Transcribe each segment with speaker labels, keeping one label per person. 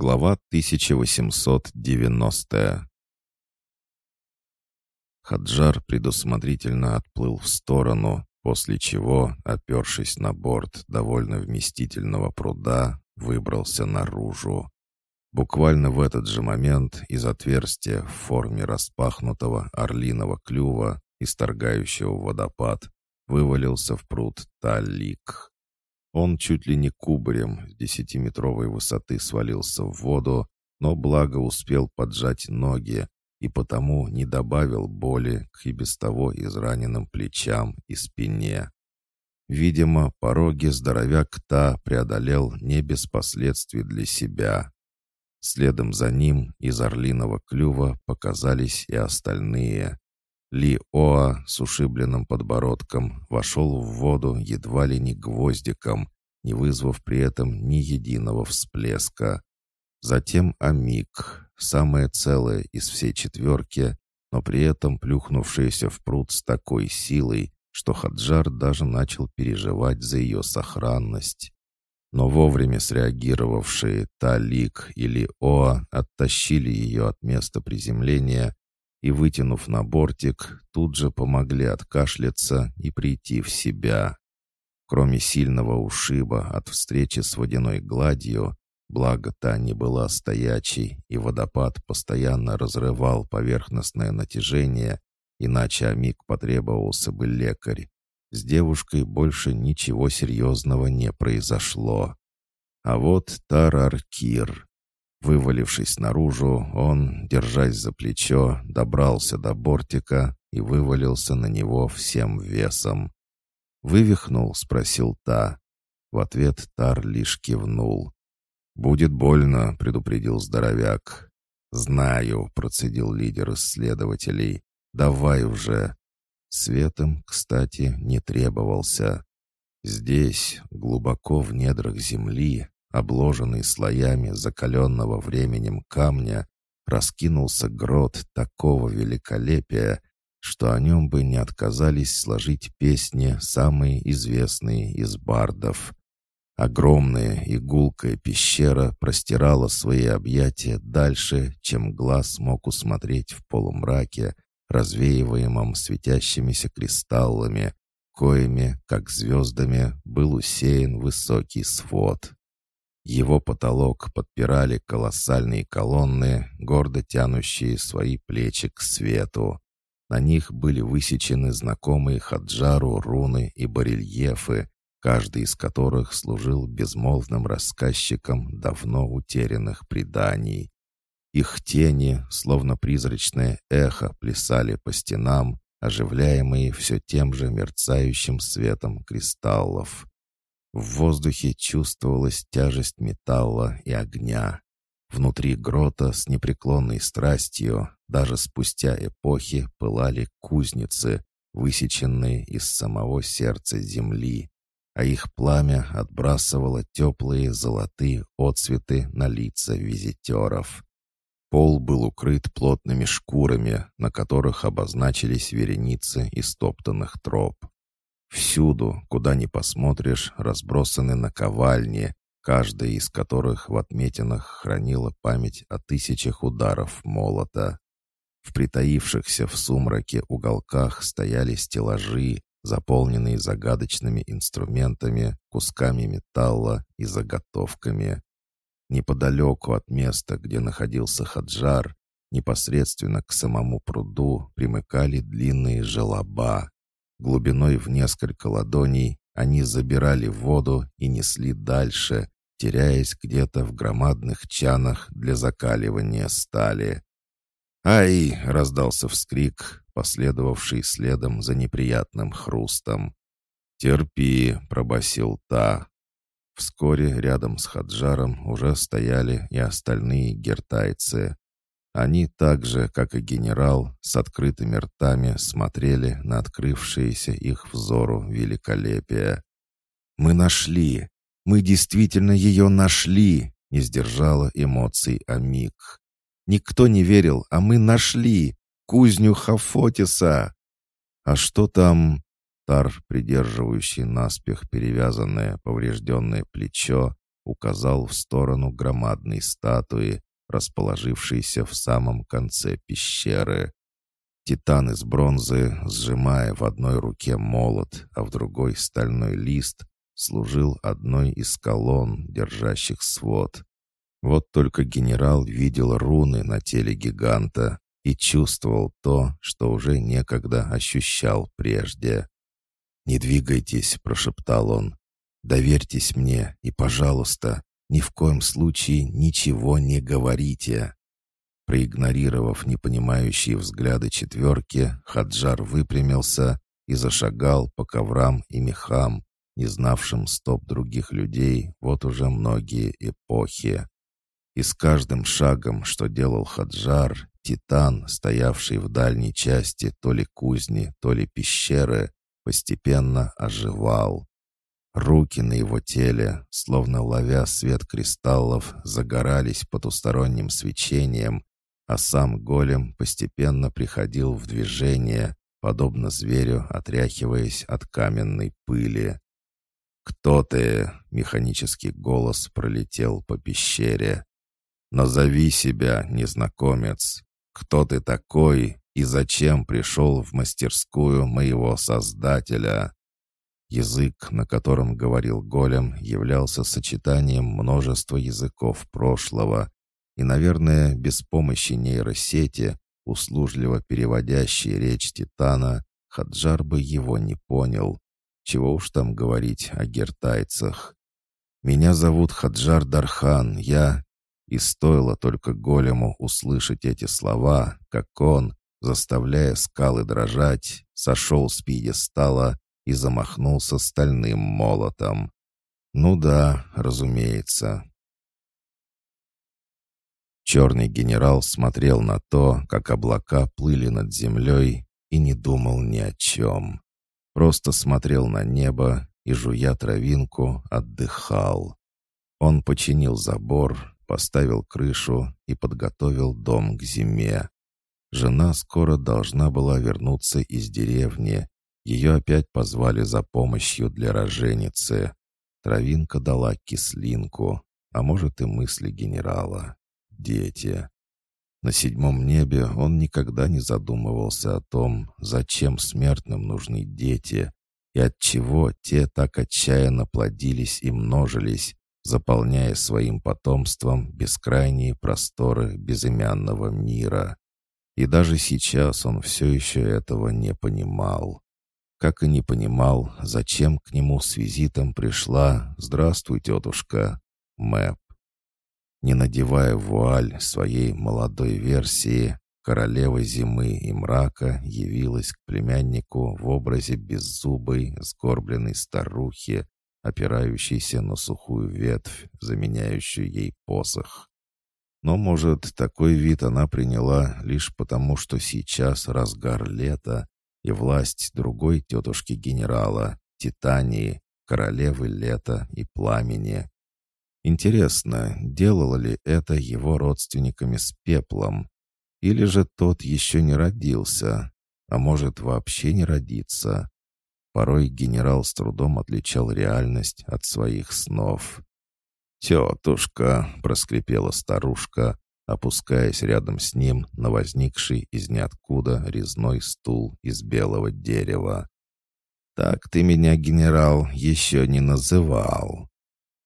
Speaker 1: Глава 1890 Хаджар предусмотрительно отплыл в сторону, после чего, опершись на борт довольно вместительного пруда, выбрался наружу. Буквально в этот же момент из отверстия в форме распахнутого орлиного клюва, исторгающего водопад, вывалился в пруд Талик. Он чуть ли не кубарем с десятиметровой высоты свалился в воду, но благо успел поджать ноги и потому не добавил боли к и без того израненным плечам и спине. Видимо, пороги здоровяк та преодолел не без последствий для себя. Следом за ним из орлиного клюва показались и остальные. Ли Оа с ушибленным подбородком вошел в воду едва ли не гвоздиком, не вызвав при этом ни единого всплеска. Затем Амик, самая целая из всей четверки, но при этом плюхнувшаяся в пруд с такой силой, что Хаджар даже начал переживать за ее сохранность но вовремя среагировавшие Талик или Оа оттащили ее от места приземления и, вытянув на бортик, тут же помогли откашляться и прийти в себя. Кроме сильного ушиба от встречи с водяной гладью, благо та не была стоячей, и водопад постоянно разрывал поверхностное натяжение, иначе Амик потребовался бы лекарь. С девушкой больше ничего серьезного не произошло. А вот Тараркир. Вывалившись наружу, он, держась за плечо, добрался до бортика и вывалился на него всем весом. «Вывихнул?» — спросил Та. В ответ Тар лишь кивнул. «Будет больно», — предупредил здоровяк. «Знаю», — процедил лидер исследователей. «Давай уже». Светом, кстати, не требовался. Здесь, глубоко в недрах земли, обложенный слоями закаленного временем камня, раскинулся грот такого великолепия, что о нем бы не отказались сложить песни самые известные из бардов. Огромная игулкая пещера простирала свои объятия дальше, чем глаз мог усмотреть в полумраке, развеиваемом светящимися кристаллами, коими, как звездами, был усеян высокий свод. Его потолок подпирали колоссальные колонны, гордо тянущие свои плечи к свету. На них были высечены знакомые Хаджару руны и барельефы, каждый из которых служил безмолвным рассказчиком давно утерянных преданий. Их тени, словно призрачное эхо, плясали по стенам, оживляемые все тем же мерцающим светом кристаллов. В воздухе чувствовалась тяжесть металла и огня. Внутри грота с непреклонной страстью, даже спустя эпохи, пылали кузницы, высеченные из самого сердца земли, а их пламя отбрасывало теплые золотые отцветы на лица визитеров. Пол был укрыт плотными шкурами, на которых обозначились вереницы истоптанных троп. Всюду, куда ни посмотришь, разбросаны наковальни, каждая из которых в отметинах хранила память о тысячах ударов молота. В притаившихся в сумраке уголках стояли стеллажи, заполненные загадочными инструментами, кусками металла и заготовками. Неподалеку от места, где находился Хаджар, непосредственно к самому пруду примыкали длинные желоба. Глубиной в несколько ладоней они забирали воду и несли дальше, теряясь где-то в громадных чанах для закаливания стали. «Ай!» — раздался вскрик, последовавший следом за неприятным хрустом. «Терпи!» — пробасил та, Вскоре рядом с Хаджаром уже стояли и остальные гертайцы. Они так же, как и генерал, с открытыми ртами смотрели на открывшееся их взору великолепие. «Мы нашли! Мы действительно ее нашли!» — не сдержала эмоций Амик. «Никто не верил, а мы нашли! Кузню Хафотиса!» «А что там?» Тар, придерживающий наспех перевязанное поврежденное плечо, указал в сторону громадной статуи, расположившейся в самом конце пещеры. Титан из бронзы, сжимая в одной руке молот, а в другой стальной лист, служил одной из колонн, держащих свод. Вот только генерал видел руны на теле гиганта и чувствовал то, что уже некогда ощущал прежде. «Не двигайтесь», — прошептал он. «Доверьтесь мне и, пожалуйста, ни в коем случае ничего не говорите». Проигнорировав непонимающие взгляды четверки, Хаджар выпрямился и зашагал по коврам и мехам, не знавшим стоп других людей вот уже многие эпохи. И с каждым шагом, что делал Хаджар, Титан, стоявший в дальней части то ли кузни, то ли пещеры, постепенно оживал. Руки на его теле, словно ловя свет кристаллов, загорались потусторонним свечением, а сам голем постепенно приходил в движение, подобно зверю, отряхиваясь от каменной пыли. «Кто ты?» — механический голос пролетел по пещере. «Назови себя, незнакомец. Кто ты такой и зачем пришел в мастерскую моего Создателя?» Язык, на котором говорил голем, являлся сочетанием множества языков прошлого, и, наверное, без помощи нейросети, услужливо переводящей речь Титана, Хаджар бы его не понял. Чего уж там говорить о гертайцах. «Меня зовут Хаджар Дархан, я...» И стоило только голему услышать эти слова, как он, заставляя скалы дрожать, сошел с пьедестала и замахнулся стальным молотом. Ну да, разумеется. Черный генерал смотрел на то, как облака плыли над землей, и не думал ни о чем. Просто смотрел на небо и, жуя травинку, отдыхал. Он починил забор, поставил крышу и подготовил дом к зиме. Жена скоро должна была вернуться из деревни. Ее опять позвали за помощью для роженицы. Травинка дала кислинку, а может и мысли генерала. Дети. На седьмом небе он никогда не задумывался о том, зачем смертным нужны дети, и от чего те так отчаянно плодились и множились, заполняя своим потомством бескрайние просторы безымянного мира. И даже сейчас он все еще этого не понимал. Как и не понимал, зачем к нему с визитом пришла «Здравствуй, тетушка» Мэп. Не надевая вуаль своей молодой версии, королева зимы и мрака явилась к племяннику в образе беззубой, сгорбленной старухи, опирающейся на сухую ветвь, заменяющую ей посох. Но, может, такой вид она приняла лишь потому, что сейчас разгар лета, и власть другой тетушки-генерала, Титании, королевы лета и пламени. Интересно, делала ли это его родственниками с пеплом? Или же тот еще не родился, а может вообще не родиться? Порой генерал с трудом отличал реальность от своих снов. «Тетушка!» — проскрипела старушка, опускаясь рядом с ним на возникший из ниоткуда резной стул из белого дерева. «Так ты меня, генерал, еще не называл.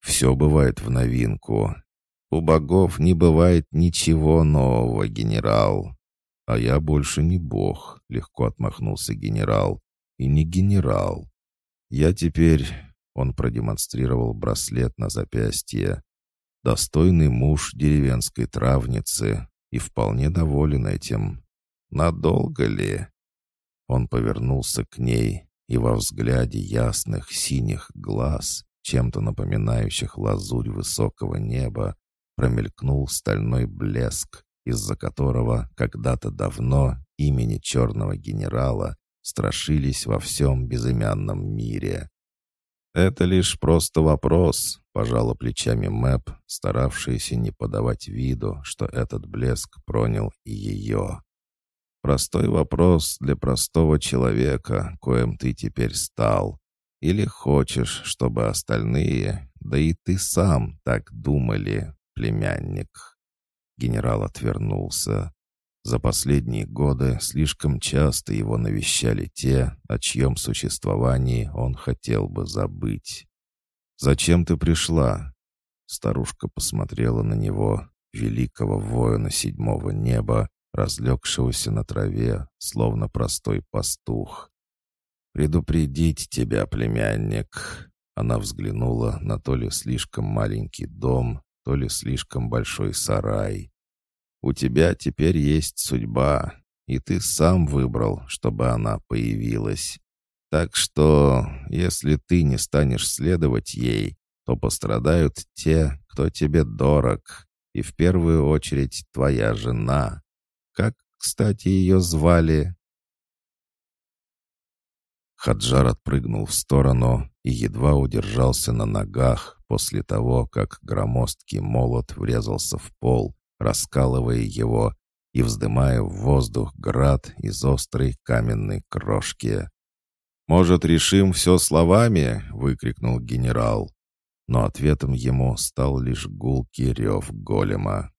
Speaker 1: Все бывает в новинку. У богов не бывает ничего нового, генерал». «А я больше не бог», — легко отмахнулся генерал. «И не генерал. Я теперь он продемонстрировал браслет на запястье. Достойный муж деревенской травницы и вполне доволен этим. Надолго ли? Он повернулся к ней, и во взгляде ясных синих глаз, чем-то напоминающих лазурь высокого неба, промелькнул стальной блеск, из-за которого когда-то давно имени черного генерала страшились во всем безымянном мире. «Это лишь просто вопрос», — пожала плечами Мэп, старавшаяся не подавать виду, что этот блеск пронял и ее. «Простой вопрос для простого человека, коим ты теперь стал. Или хочешь, чтобы остальные, да и ты сам так думали, племянник?» Генерал отвернулся. За последние годы слишком часто его навещали те, о чьем существовании он хотел бы забыть. «Зачем ты пришла?» Старушка посмотрела на него, великого воина седьмого неба, разлегшегося на траве, словно простой пастух. «Предупредить тебя, племянник!» Она взглянула на то ли слишком маленький дом, то ли слишком большой сарай. «У тебя теперь есть судьба, и ты сам выбрал, чтобы она появилась. Так что, если ты не станешь следовать ей, то пострадают те, кто тебе дорог, и в первую очередь твоя жена. Как, кстати, ее звали?» Хаджар отпрыгнул в сторону и едва удержался на ногах после того, как громоздкий молот врезался в пол, раскалывая его и вздымая в воздух град из острой каменной крошки. «Может, решим все словами?» — выкрикнул генерал. Но ответом ему стал лишь гулкий рев голема.